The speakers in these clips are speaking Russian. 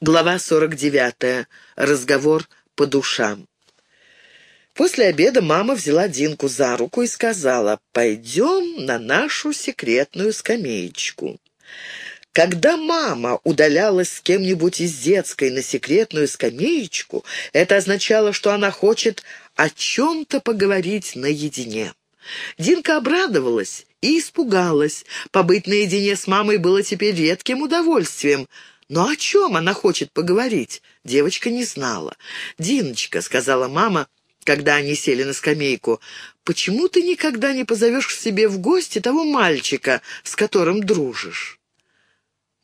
Глава 49. Разговор по душам. После обеда мама взяла Динку за руку и сказала, «Пойдем на нашу секретную скамеечку». Когда мама удалялась с кем-нибудь из детской на секретную скамеечку, это означало, что она хочет о чем-то поговорить наедине. Динка обрадовалась и испугалась. Побыть наедине с мамой было теперь редким удовольствием. Но о чем она хочет поговорить, девочка не знала. «Диночка», — сказала мама, когда они сели на скамейку, — «почему ты никогда не позовешь к себе в гости того мальчика, с которым дружишь?»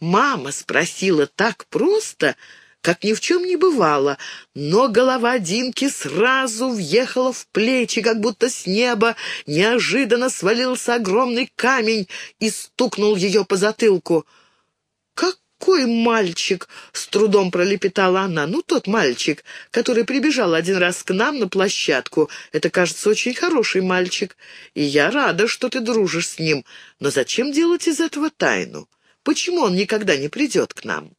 Мама спросила так просто, как ни в чем не бывало, но голова Динки сразу въехала в плечи, как будто с неба неожиданно свалился огромный камень и стукнул ее по затылку. «Какой мальчик!» — с трудом пролепетала она. «Ну, тот мальчик, который прибежал один раз к нам на площадку. Это, кажется, очень хороший мальчик, и я рада, что ты дружишь с ним. Но зачем делать из этого тайну?» Почему он никогда не придет к нам?»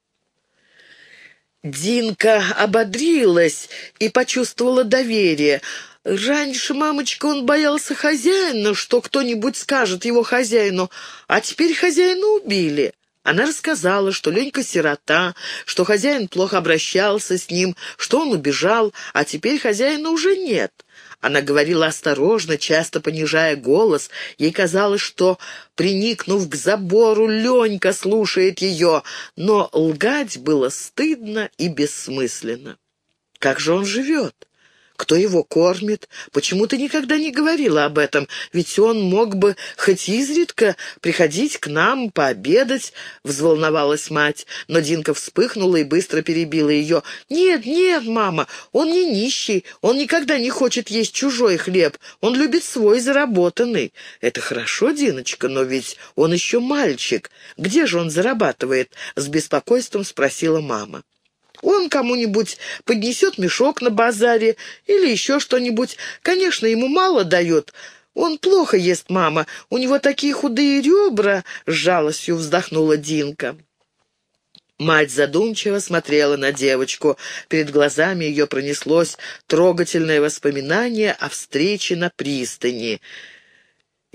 Динка ободрилась и почувствовала доверие. Раньше, мамочка, он боялся хозяина, что кто-нибудь скажет его хозяину, а теперь хозяина убили. Она рассказала, что Ленька сирота, что хозяин плохо обращался с ним, что он убежал, а теперь хозяина уже нет. Она говорила осторожно, часто понижая голос. Ей казалось, что, приникнув к забору, Ленька слушает ее, но лгать было стыдно и бессмысленно. Как же он живет? Кто его кормит? Почему ты никогда не говорила об этом? Ведь он мог бы хоть изредка приходить к нам пообедать, — взволновалась мать. Но Динка вспыхнула и быстро перебила ее. «Нет, нет, мама, он не нищий, он никогда не хочет есть чужой хлеб, он любит свой заработанный». «Это хорошо, Диночка, но ведь он еще мальчик. Где же он зарабатывает?» — с беспокойством спросила мама. Он кому-нибудь поднесет мешок на базаре или еще что-нибудь. Конечно, ему мало дает. Он плохо ест, мама. У него такие худые ребра, — с жалостью вздохнула Динка. Мать задумчиво смотрела на девочку. Перед глазами ее пронеслось трогательное воспоминание о встрече на пристани —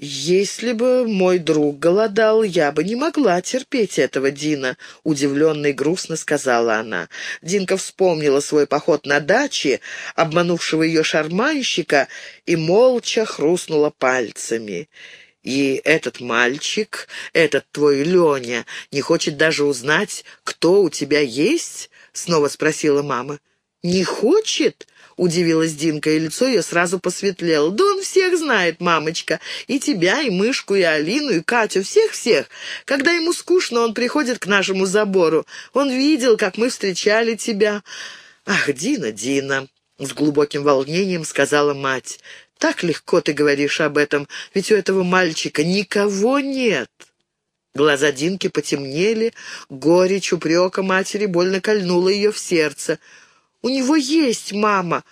«Если бы мой друг голодал, я бы не могла терпеть этого, Дина», — удивленно и грустно сказала она. Динка вспомнила свой поход на даче, обманувшего ее шарманщика, и молча хрустнула пальцами. «И этот мальчик, этот твой Леня, не хочет даже узнать, кто у тебя есть?» — снова спросила мама. «Не хочет?» Удивилась Динка, и лицо ее сразу посветлело. «Да он всех знает, мамочка. И тебя, и Мышку, и Алину, и Катю. Всех-всех. Когда ему скучно, он приходит к нашему забору. Он видел, как мы встречали тебя». «Ах, Дина, Дина!» — с глубоким волнением сказала мать. «Так легко ты говоришь об этом, ведь у этого мальчика никого нет». Глаза Динки потемнели, горечь упрека матери больно кольнула ее в сердце. «У него есть мама.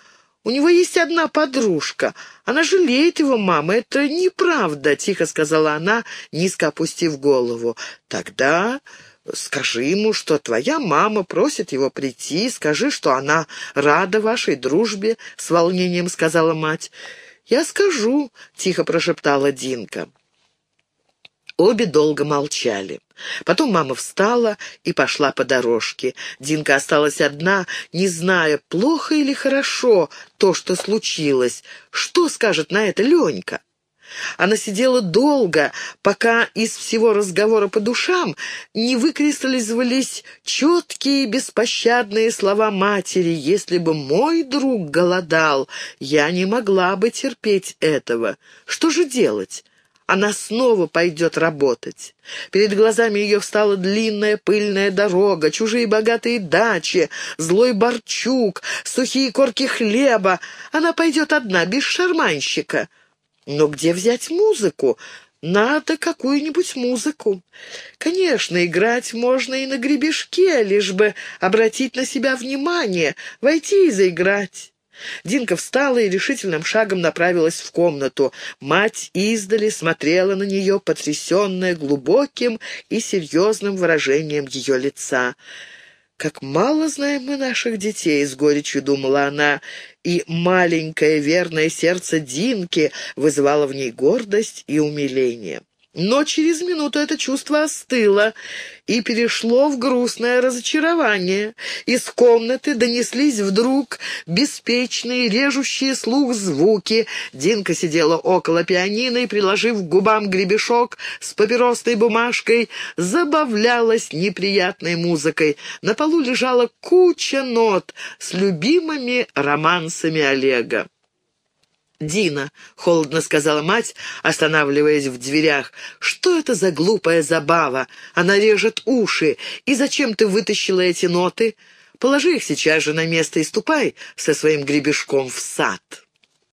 У него есть одна подружка. Она жалеет его, мама. Это неправда», — тихо сказала она, низко опустив голову. «Тогда...» Скажи ему, что твоя мама просит его прийти, скажи, что она рада вашей дружбе, — с волнением сказала мать. «Я скажу», — тихо прошептала Динка. Обе долго молчали. Потом мама встала и пошла по дорожке. Динка осталась одна, не зная, плохо или хорошо то, что случилось. Что скажет на это Ленька? Она сидела долго, пока из всего разговора по душам не выкристаллизовались четкие беспощадные слова матери. «Если бы мой друг голодал, я не могла бы терпеть этого. Что же делать? Она снова пойдет работать. Перед глазами ее встала длинная пыльная дорога, чужие богатые дачи, злой борчук, сухие корки хлеба. Она пойдет одна, без шарманщика. Но где взять музыку? Надо какую-нибудь музыку. Конечно, играть можно и на гребешке, лишь бы обратить на себя внимание, войти и заиграть. Динка встала и решительным шагом направилась в комнату. Мать издали смотрела на нее, потрясенная глубоким и серьезным выражением ее лица. Как мало знаем мы наших детей, с горечью думала она, и маленькое верное сердце Динки вызывало в ней гордость и умиление. Но через минуту это чувство остыло и перешло в грустное разочарование. Из комнаты донеслись вдруг беспечные, режущие слух звуки. Динка сидела около пианино и, приложив к губам гребешок с папиросной бумажкой, забавлялась неприятной музыкой. На полу лежала куча нот с любимыми романсами Олега. «Дина», — холодно сказала мать, останавливаясь в дверях, — «что это за глупая забава? Она режет уши. И зачем ты вытащила эти ноты? Положи их сейчас же на место и ступай со своим гребешком в сад».